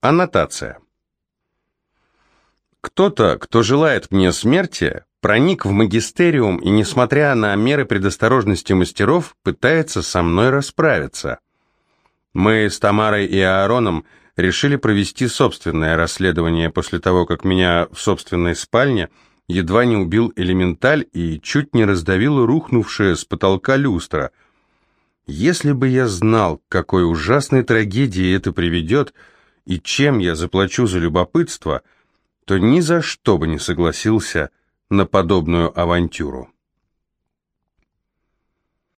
Аннотация. Кто-то, кто желает мне смерти, проник в магистериум и, несмотря на меры предосторожности мастеров, пытается со мной расправиться. Мы с Тамарой и Аароном решили провести собственное расследование после того, как меня в собственной спальне едва не убил элементаль и чуть не раздавила рухнувшая с потолка люстра. Если бы я знал, к какой ужасной трагедии это приведет, и чем я заплачу за любопытство, то ни за что бы не согласился на подобную авантюру.